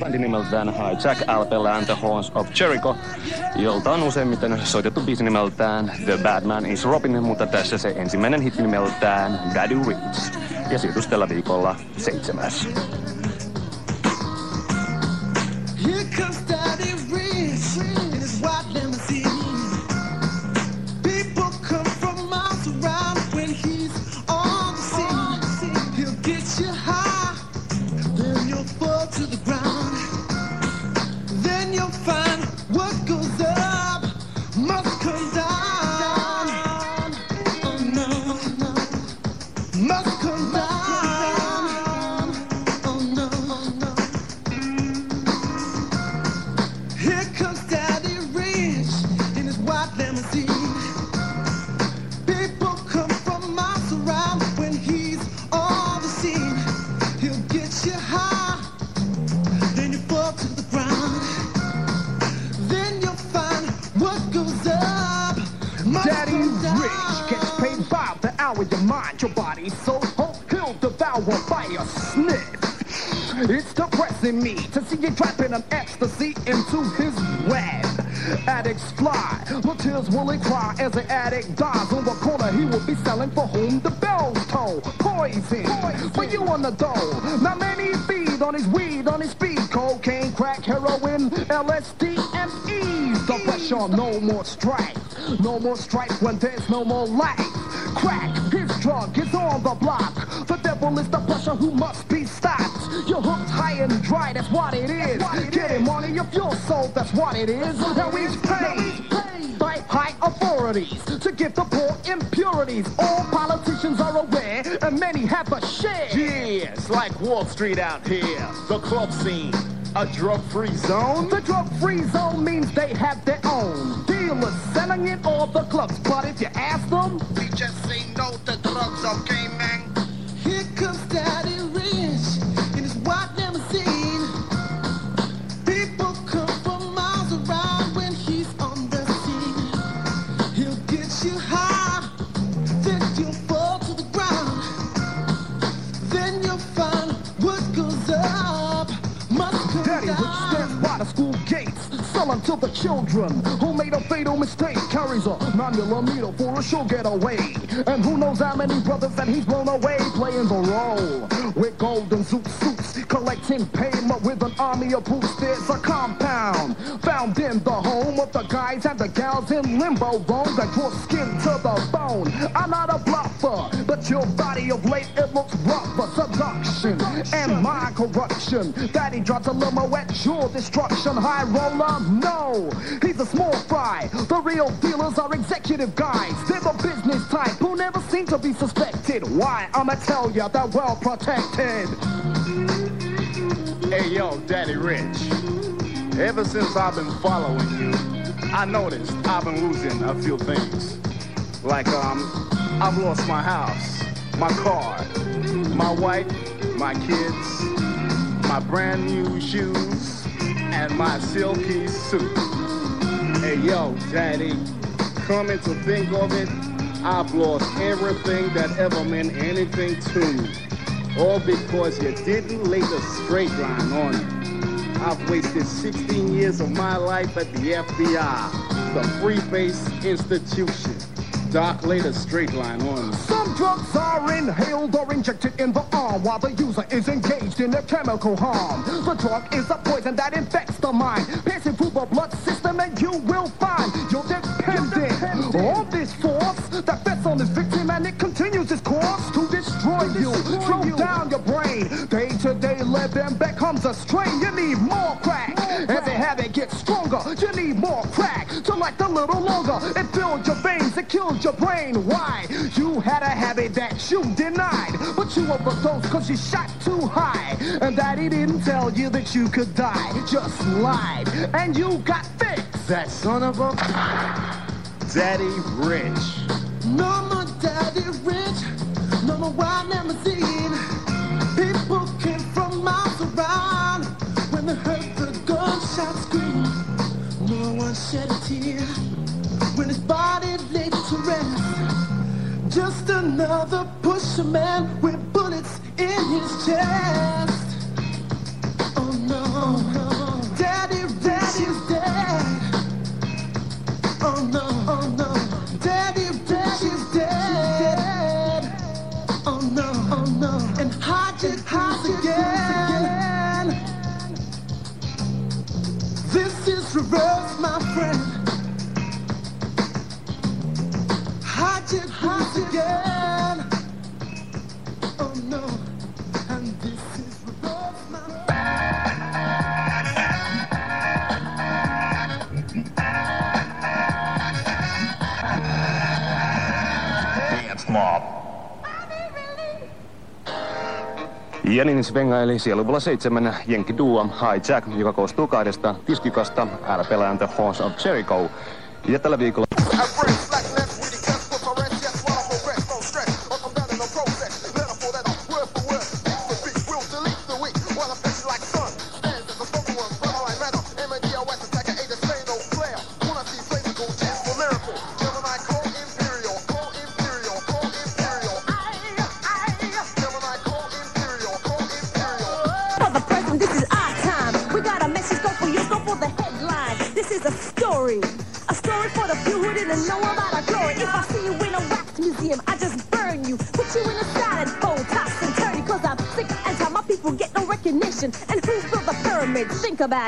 bändi nimeltään Hijack LPllä and the Horns of Jericho, jolta on useimmiten soitettu biisi nimeltään The Bad Man is Robin, mutta tässä se ensimmäinen hitti nimeltään Daddy Rich. Ja sijoitus tällä viikolla seitsemäs. Here comes Daddy Rich hour. Your body, so whole, he'll devour by a sniff. It's depressing me to see you dropping an ecstasy into his web. Addicts fly, the tears will he cry as an addict dies on the corner. He will be selling for whom the bells toll. Poison, for you on the dole. Now many feed on his weed, on his speed, cocaine, crack, heroin, LSD, and ease the pressure. No more strife, no more strife when there's no more life. Crack, his drug is on the block. The devil is the pressure who must be stopped. You're hooked high and dry, that's what it is. Getting money of your soul, that's what it is. Now he's paid by high authorities to give the poor impurities. All politicians are aware, and many have a share. It's like Wall Street out here. The club scene. A drug-free zone? The drug-free zone means they have their own dealers selling in all the clubs. But if you ask them, We just say no to drugs, okay, man? To the children who made a fatal mistake. Carries a nine millimeter for a sure getaway. And who knows how many brothers that he's blown away playing the role with golden zoot suits, collecting payment with an army of boots. There's a compound found in the home of the guys and the in limbo, roam that draw skin to the bone. I'm not a bluffer, but your body of late it looks rougher. Seduction and my corruption. Daddy dropped a limo at your destruction. High roller, no, he's a small fry. The real dealers are executive guys. They're the business type who never seem to be suspected. Why? I'ma tell ya, they're well protected. Hey, yo, Daddy Rich. Ever since I've been following you, I noticed I've been losing a few things. Like, um, I've lost my house, my car, my wife, my kids, my brand new shoes, and my silky suit. Hey, yo, Daddy, coming to think of it, I've lost everything that ever meant anything to me. All because you didn't lay the straight line on me. I've wasted 16 years of my life at the FBI, the free-based institution. Doc laid a straight line on me. Some drugs are inhaled or injected in the arm while the user is engaged in a chemical harm. The drug is a poison that infects the mind, passing through the blood system, and you will find you're dependent on this force that bets on this victim, and it continues its course to destroy you, slow down your brain. Day day living becomes a strain. You need more crack. As the habit gets stronger, you need more crack to like a little longer. It fills your veins, it kills your brain. Why? You had a habit that you denied, but you overdosed cause you shot too high. And daddy didn't tell you that you could die, just lied. And you got fixed. That son of a... Daddy Rich. No more Daddy Rich, no more limousine. People Just another pusher man with bullets in his chest. maa. Jänin svengaili sieluvulla seitsemän Jenki Duam High Jack, joka koostuu kahdesta tiskikasta, LP-lääntö Horse of Jericho. Ja tällä viikolla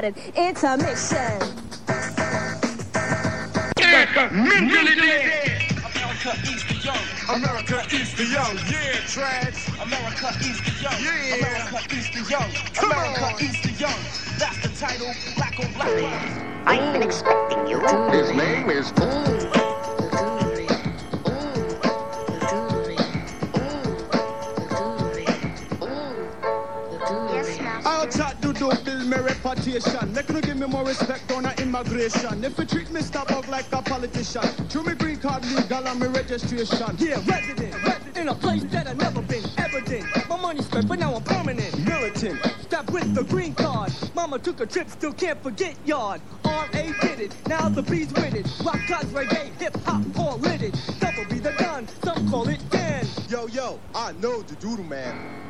Think about it. It's a mission. America is the young, yeah, trash. America is the young. Yeah. America is the young. Come America on. is the young. That's the title. Black on black. I've been expecting you. His name is Yes, reputation. Make no give me more respect on immigration. If you treat me stop bug like a politician, through me green card legal and my registration. Yeah, resident, resident in a place that I've never been, evident. My money spent, but now I'm permanent. Militant, stop with the green card. Mama took a trip, still can't forget yard. R.A. did it, now the B's with it. Rock gods, reggae, hip hop, all lit it. Double be the gun, some call it Dan. Yo, yo, I know the doodle man.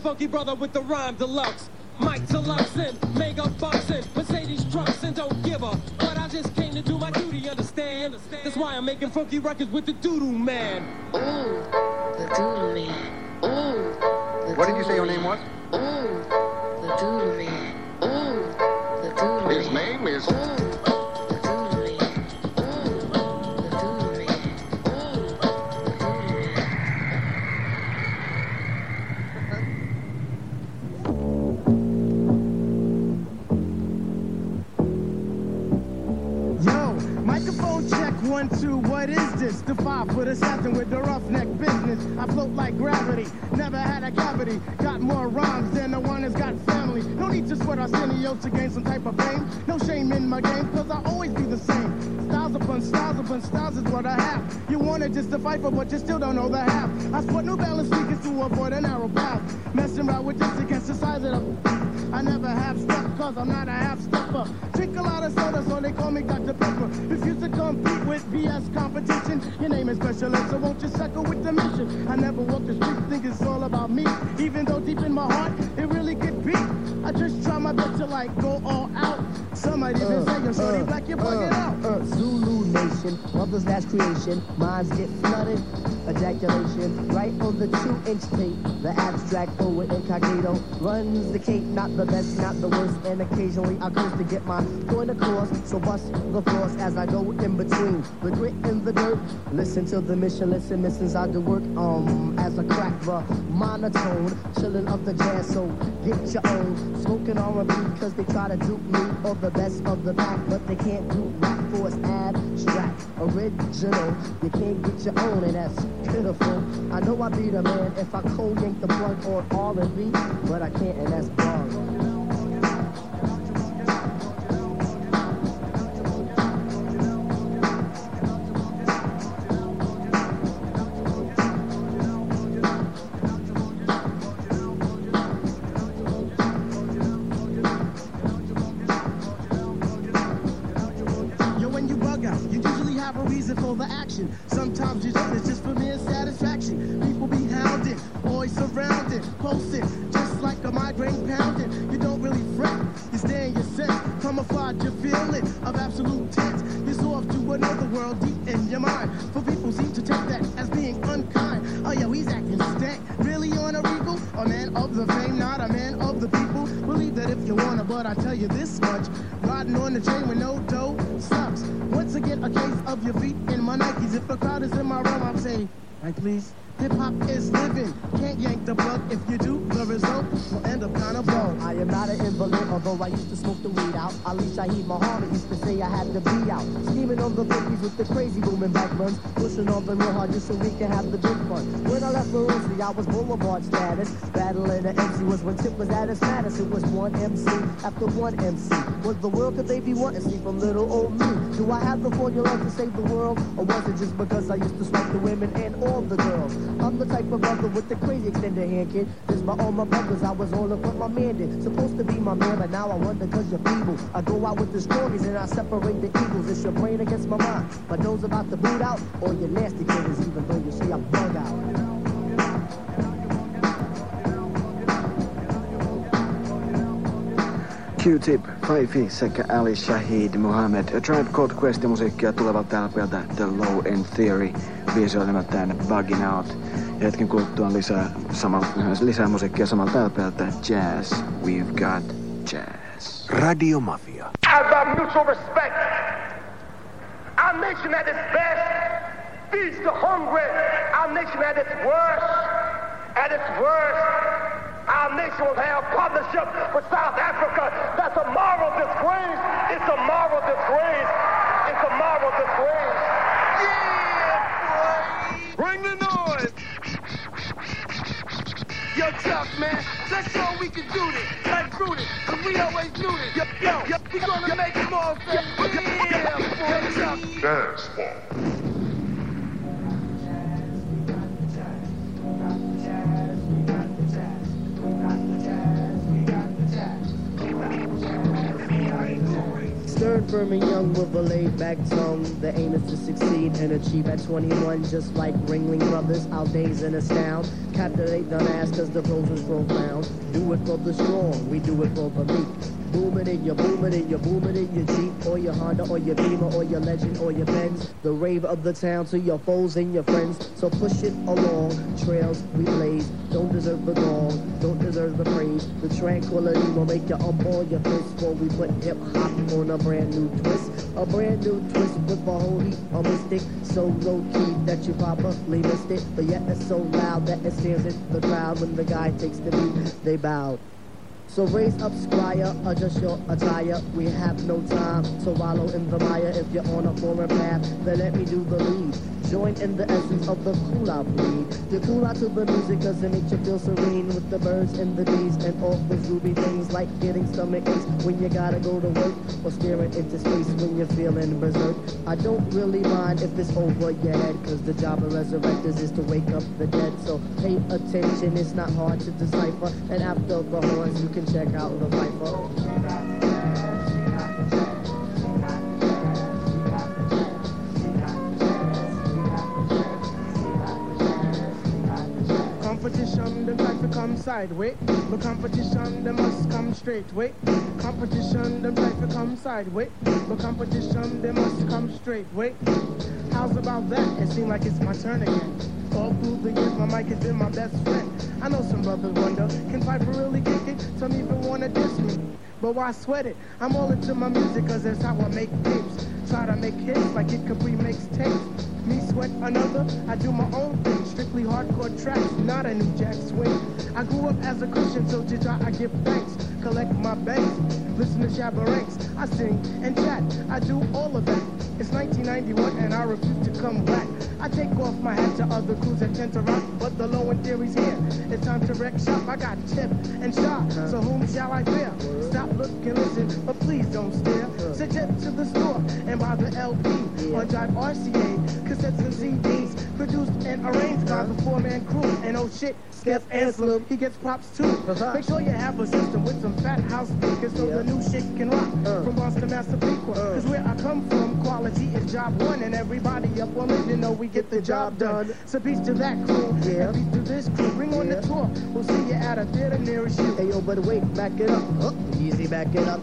Funky brother with the rhyme deluxe? Mike Deluxe and Mega Boxing, Mercedes trucks and don't give a. But I just came to do my duty, understand? That's why I'm making funky records with the Doodoo Man. Ooh, the doodoo man. Ooh. What did you say your name was? ooh the doodle man ooh the doodle His name is Yo, two, what is this? The five foot assassin with the roughneck business. I float like gravity, never had a cavity. Got more rhymes than the one that's got family. No need to sweat Arsenio to gain some type of fame. No shame in my game, cause I always be the same. Styles upon styles upon styles is what I have. You wanna fight for, but you still don't know the half. I sport New Balance sneakers to avoid a narrow path. Messing around with this against the size of the. I never have stuff cause I'm not a half stepper. Drink a lot of soda so they call me Dr. Pepper. Refuse to compete with BS competition. Your name is special so won't you suckle with the mission? I never walk the street, think it's all about me. Even though deep in my heart, it really could be. I just try my best to like go all out. Some might even say you're shorty black, you're bugging out. Uh, Zulu Nation, mother's last creation, minds get flooded, ejaculation, right on the two-inch tape. The abstract poet incognito runs the cape, not the best, not the worst, and occasionally I curse to get my point across. So bust the floors as I go in between the grit and the dirt. Listen to the mission, listen, missions I do work um as a crack the monotone, chilling up the jazz. So get your own smoking R&B because they try to dupe me or the best of the pack, but they can't do rap for it's abstract, original. You can't get your own, and that's pitiful. I know I'd be the man if I cold yank the plug on R&B, but I can't, and that's bars. Please. Hip hop is living. Can't yank the plug. If you do, the result will end up kind of blow. I am not an invalid, although I used to smoke the weed out. Ali Shaheed Muhammad say I had to be out. Scheming on the bookies with the crazy booming back runs. Pushing on the real hard just so we can have the big fun. When I left Feroci, I was boulevard status. Battling the MC was when Tip was at its maddest. It was one MC after one MC. Was the world could they be wanting see from little old me? Do I have the formula to save the world? Or was it just because I used to smoke the women and all the girls? I'm the type of brother with the crazy extended hand, kid. This my all my brothers, I was all of what my man did. Supposed to be my man, but now I wonder cause you're feeble. I go out with the stories and I separate the eagles. It's your brain against my mind. But those about to boot out, or your nasty killers, even though you say I'm bug out. Q-Tip, Fifi sekä Ali Shaheed Muhammad. A Tribe Called Quest musiikkia tulevalta LPltä The Low End Theory. Biisi on nimeltään Bugging Out. Ja hetken kuluttua lisää, samal, lisää musiikkia samalta LPltä Jazz. We've got jazz. Radio Mafia. About mutual respect. Our nation at its best feeds the hungry. Our nation at its worst, at its worst, our nation will have partnership with South Africa. That's a moral disgrace. It's a moral disgrace. It's a moral disgrace. Yeah, bring the noise. Yo, tough man, let's show we can do this. Like Rudy, cause we always do this. Yo, yo, yo, we gonna make it more fair. Yeah, boy, tough. Dance Stern, firm, and young with a laid back tongue. The aim is to succeed and achieve at 21, just like Ringling Brothers. Our days in astound. Captivate the mass cause the pros is profound. Do it for the strong, we do it for the meek. Boom it in your boom it in your boom it in your Jeep or your Honda or your Beamer or your Legend or your Benz. The rave of the town to your foes and your friends. So push it along. Trails we blaze. Don't deserve the gong. Don't deserve the praise. The tranquility will make you unball your fist before we put hip hop on a brand new twist. A brand new twist with a holy a mystic. So low key that you probably missed it. But yet it's so loud that it stands in the crowd when the guy takes the beat. They bow. So raise up, squire, adjust your attire. We have no time to wallow in the mire. If you're on a foreign path, then let me do the lead. Join in the essence of the out breed. Cool out to the music cause it makes you feel serene with the birds and the bees and all those groovy things like getting stomach aches when you gotta go to work or staring into space when you're feeling berserk. I don't really mind if it's over your head cause the job of resurrectors is to wake up the dead. So pay attention, it's not hard to decipher. And after the horns, you can check out the Phifer. Try wait. But competition, they must come straight wait. Competition, them try to come sideways. But competition, they must come straight wait. How's about that? It seems like it's my turn again. All through the years, my mic has been my best friend. I know some brothers wonder, can Phife really kick it? Some even wanna diss me. But why sweat it? I'm all into my music cause that's how I make tapes. Try to make hits like it Capri makes tapes. Me sweat another, I do my own thing. Strictly hardcore tracks, not a new jack swing. I grew up as a Christian, so to try I give thanks. Collect my banks, listen to Shabba Ranks. I sing and chat, I do all of that. It's 1991 and I refuse to come back. I take off my hat to other crews that tend to rock, but the low end theory's here. It's time to wreck shop. I got tip and shot, so whom shall I fear? Stop, look, and listen, but please don't stare. Sit Suggest to the store and buy the LP or drive RCA, cassettes and CDs. produced and arranged by the four-man crew. And oh shit, Skep and Slim, he gets props too. Uh-huh. Make sure you have a system with some fat house speakers so the new shit can rock. Uh. From boss to master frequent. Uh. Cause where I come from, quality is job one. And everybody up on it, you know we get the job done. So peace to that crew, yeah. and peace to this crew. Bring on the tour, we'll see you at a theater nearest you. Hey yo, but wait, back it up. Huh? Easy, back it up.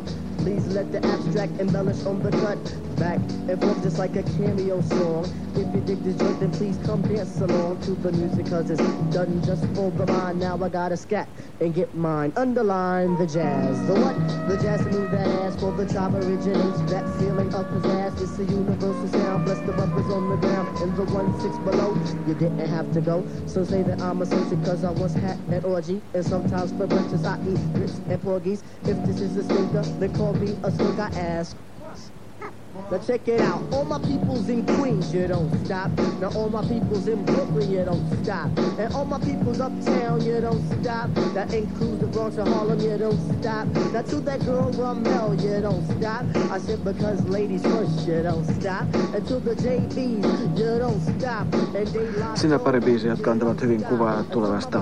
Please let the abstract embellish on the cut. Back and forth just like a cameo song. If you dig the joint, then please come dance along to the music, cause it's done just for the mind. Now I gotta scat and get mine. Underline the jazz. The what? The jazz to move that ass for the top originates. That feeling of pizzazz. It's a universal sound. Bless the bumpers on the ground and the one six below. You didn't have to go. So say that I'm a social cause I once had an orgy. And sometimes for breakfast I eat grits and porgies. If this is a stinker, then call me a. I ask. Now check it out. All my peoples in Queens, you don't stop. Now all my peoples in Brooklyn, you don't stop. And all my peoples uptown, you don't stop. That includes the Bronx and Harlem, you don't stop. Now to that girl Ramel, you don't stop. I said because ladies first, you don't stop. And to the JBs, you don't stop. And they lie. Siinä pari biisiä, jotka antavat hyvin kuvaa tulevasta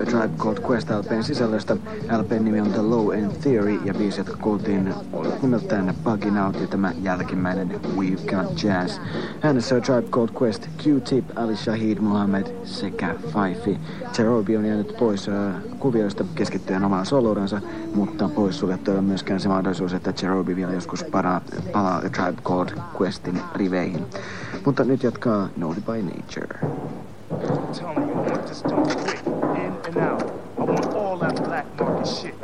A Tribe Called Quest LPn sisällöstä. LPn nimi on The Low End Theory ja biisit, jotka kuultiin, olivat nimeltään Bugging Out ja tämä jälkimmäinen We've Got Jazz. Äänessä A Tribe Called Quest, Q-Tip, Ali Shahid Muhammad sekä Fifi. Cherobi on jäänyt pois äh, kuvioista keskittyen omaan solouransa, mutta poissuljettu ei ole myöskään se mahdollisuus, että Cherobi vielä joskus palaa, palaa Tribe Called Questin riveihin. Mutta nyt jatkaa Naughty by Nature. telling you, I want this done quick, in and out. I want all that black market shit,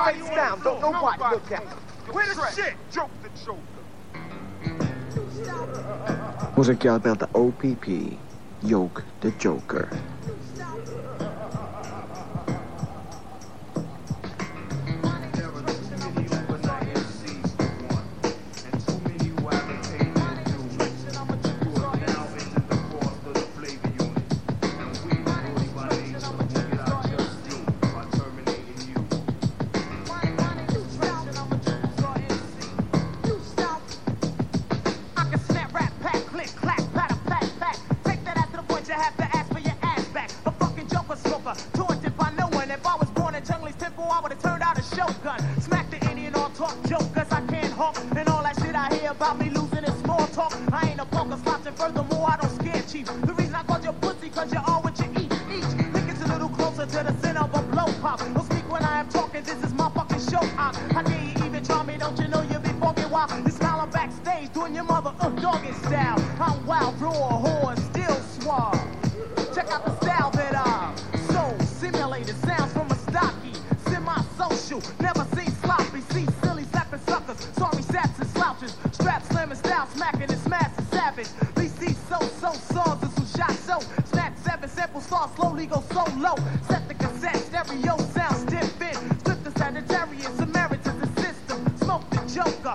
don't Everybody nobody down. Don't nobody look at me. Where the Trash. shit? Joke the joker. Musiikkialpeelta OPP, Yoke the Joker. Slowly go so low. Set the cassette stereo sound stiff in. Strip the Sagittarius, Samaritans the system. Smoke the Joker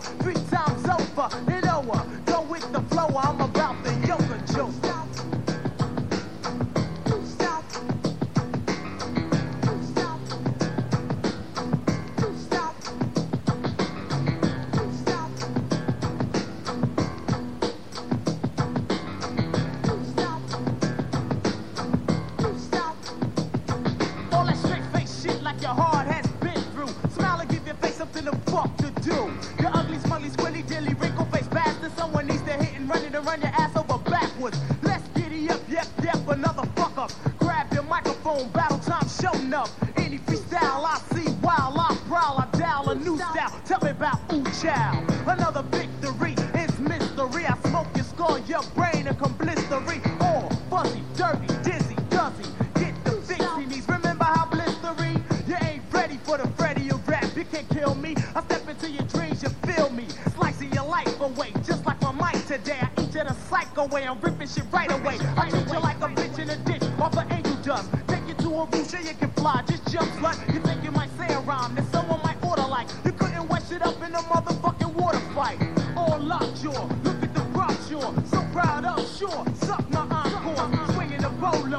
blistery. All fuzzy, dirty, dizzy, duzzy. Get the fixie knees. Remember how blistery? You ain't ready for the Freddy of rap. You can't kill me. I step into your dreams, you feel me. Slicing your life away, just like my mic today. I eat you the psycho way. I'm ripping shit right away. I treat you like a bitch in a ditch, off an angel dust. Take you to a roof, sure you can fly. Just jump, slut. You think you might say a rhyme, then someone might order like you couldn't wash it up in a motherfucking water fight. All lockjaw, look at the brochure. So proud of sure,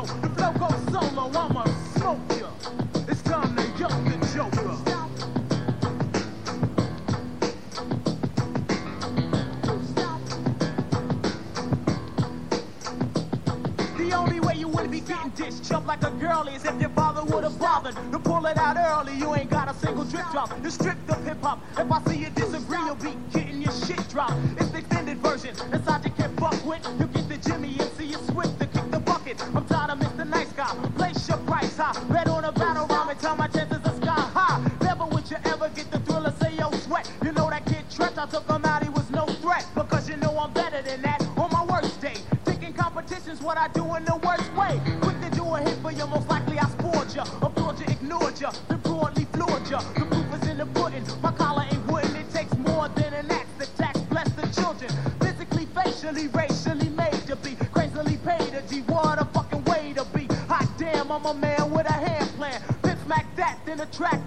the flow goes solo, I'ma. It's time they yoke the joker. The only way you would be getting like a girl is if your father would have bothered to pull it out early. You ain't got a single drip drop. You stripped of hip hop. If I see you disagree, you'll be getting your shit dropped.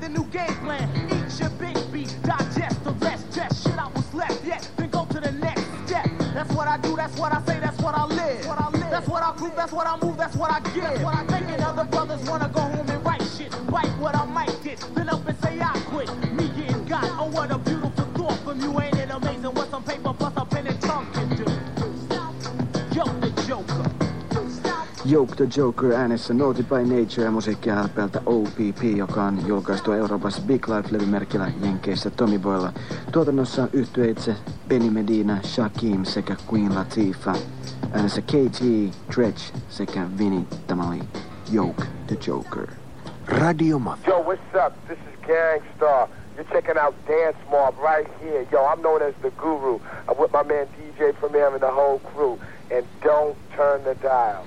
New game plan. Eat your big beat, digest the rest, just shit I was left yet. Then go to the next step. That's what I do, that's what I say, that's what I live. That's what I prove, that's what I move, that's what I give. What I Making other brothers wanna go home and write shit. Write what I might get, then up and say I quit. Me getting got, oh what a beautiful thought from you. Ain't Joke the Joker äänessä Naughty by Nature ja musiikkia LPltä OPP, joka on julkaistu Euroopassa Big Life-levymerkillä Jenkeissä Tommy Boylla. Tuotannossa on yhtyeitse Benny Medina, Shakim sekä Queen Latifah. Äänessä KT, Dredge sekä Vinny. Tämä oli Joke the Joker. Radio Mafia. Yo, what's up? This is Gangstar. You're checking out Dance Mob right here. Yo, I'm known as the Guru. I'm with my man DJ Premier and the whole crew. And don't turn the dial.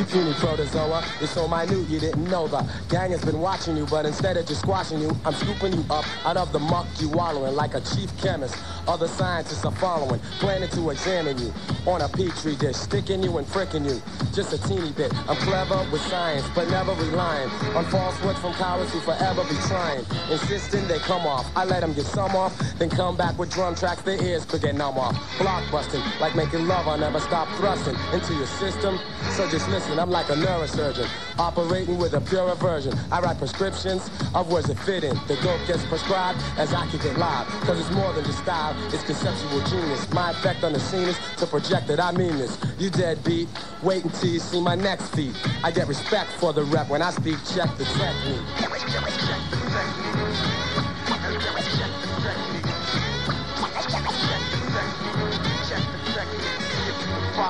You puny protozoa, you're so minute you didn't know the gang has been watching you, but instead of just squashing you, I'm scooping you up out of the muck you wallowing like a chief chemist. Other scientists are following, planning to examine you on a petri dish, sticking you and fricking you. Just a teeny bit. I'm clever with science, but never relying on falsehoods from cowards who forever be trying. Insisting they come off, I let them get some off, then come back with drum tracks their ears could get numb off. Block busting, like making love, I never stop thrusting into your system. So just listen, I'm like a neurosurgeon, operating with a pure aversion. I write prescriptions of words that fit in. The dope gets prescribed as I kick it live, cause it's more than just style, it's conceptual genius. My effect on the scene is to project that I mean this. You deadbeat, wait until you see my next feat. I get respect for the rep when I speak, check the technique.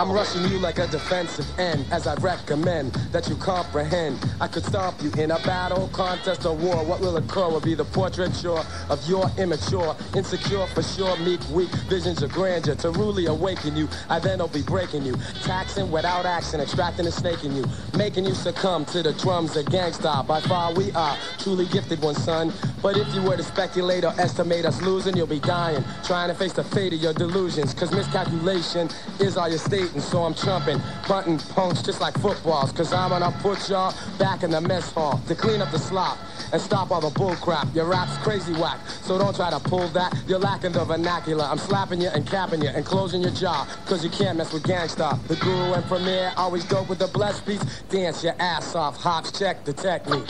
I'm rushing you like a defensive end as I recommend that you comprehend. I could stomp you in a battle, contest, or war. What will occur will be the portraiture of your immature, insecure for sure, meek, weak visions of grandeur. To really awaken you, I then will be breaking you, taxing without action, extracting and snaking you, making you succumb to the drums of Gang Starr. By far we are truly gifted one, son. But if you were to speculate or estimate us losing, you'll be dying, trying to face the fate of your delusions. Cause miscalculation is all your state, and so I'm trumping, punting punks just like footballs. Cause I'm gonna put y'all back in the mess hall to clean up the slop and stop all the bullcrap. Your rap's crazy whack, so don't try to pull that. You're lacking the vernacular. I'm slapping you and capping you and closing your jaw. Cause you can't mess with Gang Starr. The guru and premier always dope with the blessed beats. Dance your ass off. Hops check the technique.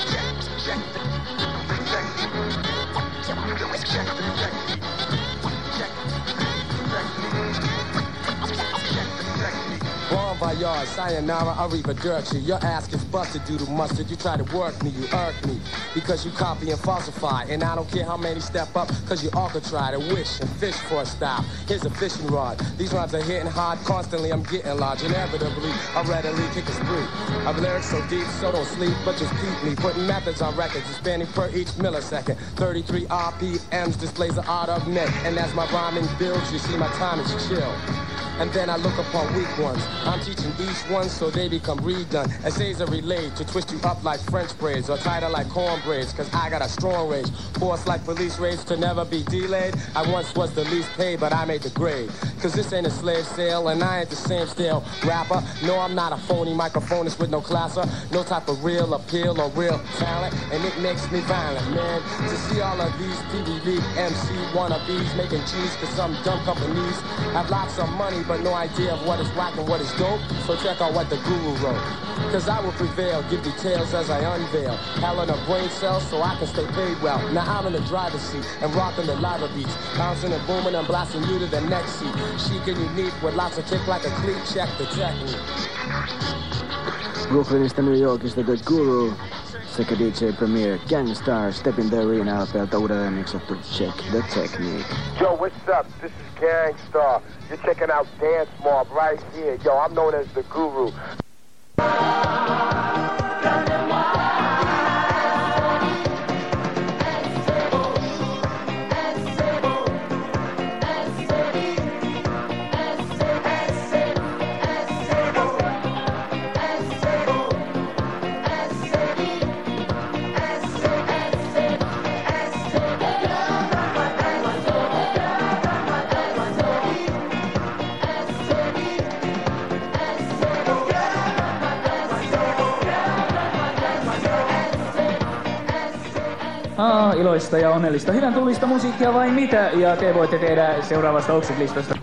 Bon voyage, sayonara, arrivederci. Your ass is busted due to mustard. You try to work me, you irk me. Because you copy and falsify. And I don't care how many step up, cause you all could try to wish and fish for a style. Here's a fishing rod. These rhymes are hitting hard constantly. I'm getting large. Inevitably, I readily kick a spree. I've lyrics so deep, so don't sleep, but just keep me. Putting methods on records, expanding per each millisecond. 33 RPMs displays the art of net. And as my rhyming builds, you see my time is chill. And then I look upon weak ones. I'm teaching each one so they become redone. Essays are relayed to twist you up like French braids or tighter like cornbraids. Cause I got a strong rage. Force like police raids to never be delayed. I once was the least paid, but I made the grade. Cause this ain't a slave sale and I ain't the same style rapper. No, I'm not a phony microphonist with no classer. No type of real appeal or real talent. And it makes me violent, man. To see all of these PVV MC wannabes making cheese cause some dumb companies have lots of money but no idea of what is whack and what is dope. So check out what the guru wrote. Cause I will prevail, give details as I unveil. Hell in a brain cell so I can stay paid well. Now I'm in the driver's seat and rocking the lava beats. Bouncing and booming and blasting you to the next seat. Chic and unique with lots of kick like a cleat. Check the technique. the New York is The good Guru sekä DJ Premier Gang Starr Step in the Arena LPltä uudelleen miksattu Check the Technique. Yo, what's up? This is Gang Starr. You're checking out Dance Mob right here. Yo, I'm known as the Guru. Aa, iloista ja onnellista. Hyvän tulista musiikkia vai mitä? Ja te voitte tehdä seuraavasta Oxid-listasta.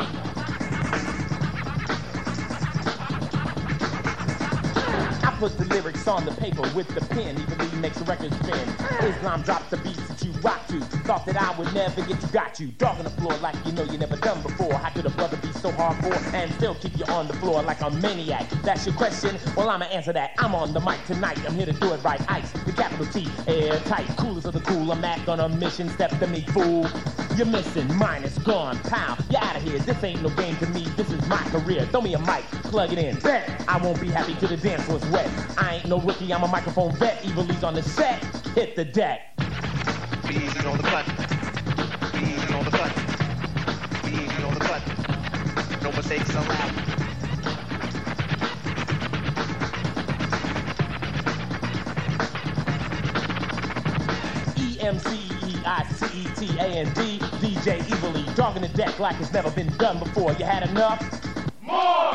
Put the lyrics on the paper with the pen, even though the record spin. Islam drops the that you rock to. Thought that I would never get you, got you. Dog on the floor like you know you never done before. How could a brother be so hardcore and still keep you on the floor like a maniac? That's your question? Well, I'ma answer that. I'm on the mic tonight. I'm here to do it right. Ice, the capital T, airtight. Coolest of the cool. I'm back on a mission. Step to me, fool. You're missing, minus gone, pound. You're out of here. This ain't no game to me. This is my career. Throw me a mic, plug it in. Bet I won't be happy till the dance floor's wet. I ain't no rookie. I'm a microphone vet. Evil E's on the set. Hit the deck. On the on the the. No mistakes allowed. DJ Evilly, dogging the deck like it's never been done before. You had enough?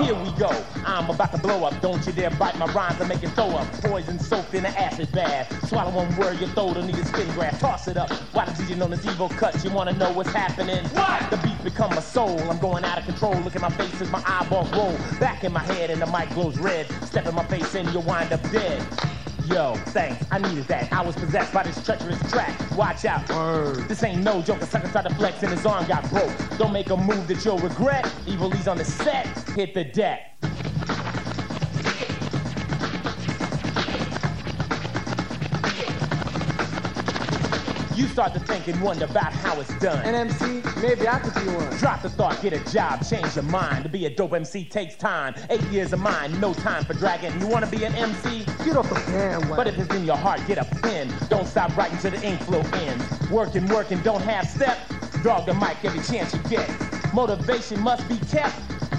Here we go. I'm about to blow up. Don't you dare bite my rhymes and make it throw up. Poison soaked in an acid bath. Swallow one word, your throw the need a spin graph. Toss it up. Why the DJ known as evil cuts? You wanna know what's happening? What? The beat become a soul. I'm going out of control. Look at my face as my eyeballs roll. Back in my head and the mic glows red. Step in my face and you'll wind up dead. Yo, thanks, I needed that. I was possessed by this treacherous track. Watch out. Word. This ain't no joke. A sucker tried to flex and his arm got broke. Don't make a move that you'll regret. Evil E's on the set. Hit the deck. You start to think and wonder about how it's done. NMC, maybe I could be one. Drop the thought, get a job, change your mind. To be a dope MC takes time. Eight years of mine, no time for dragging. You wanna be an MC? Get off the bandwagon. But if it's in your heart, get a pen. Don't stop writing till the ink flow ends. Working, working, don't have step. Dog the mic every chance you get. Motivation must be kept.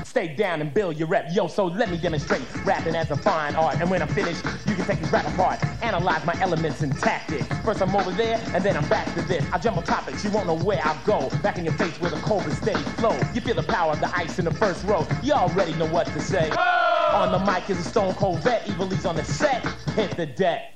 Stay down and build your rep. Yo, so let me demonstrate rapping as a fine art. And when I'm finished, you can take this rap apart. Analyze my elements and tactics. First I'm over there, and then I'm back to this. I jump on topics, you won't know where I'll go. Back in your face with a cold and steady flow. You feel the power of the ice in the first row. You already know what to say. On the mic is a stone cold vet. Evil E's on the set. Hit the deck.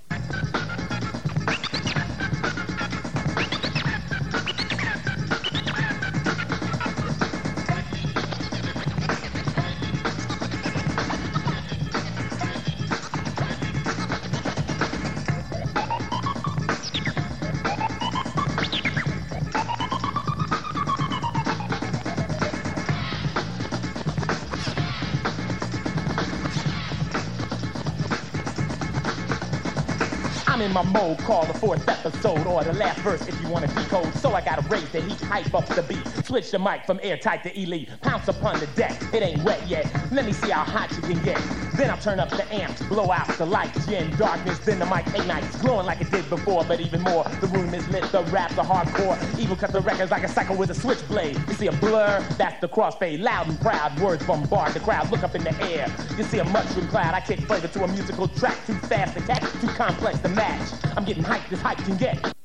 In my mode, call the fourth episode or the last verse if you want to decode. So I gotta raise the heat, hype up the beat, switch the mic from airtight to elite, pounce upon the deck. It ain't wet yet. Let me see how hot you can get. Then I'll turn up the amps, blow out the lights. You're in darkness, then the mic ignites, glowing like it did before, but even more. The room is lit, the raps are hardcore. Evil cut the records like a cycle with a switchblade. You see a blur, that's the crossfade, loud and proud. Words bombard the crowd. Look up in the air. You see a mushroom cloud. I kick flavor to a musical track, too fast to catch, too complex to match. I'm getting hyped as hype can get.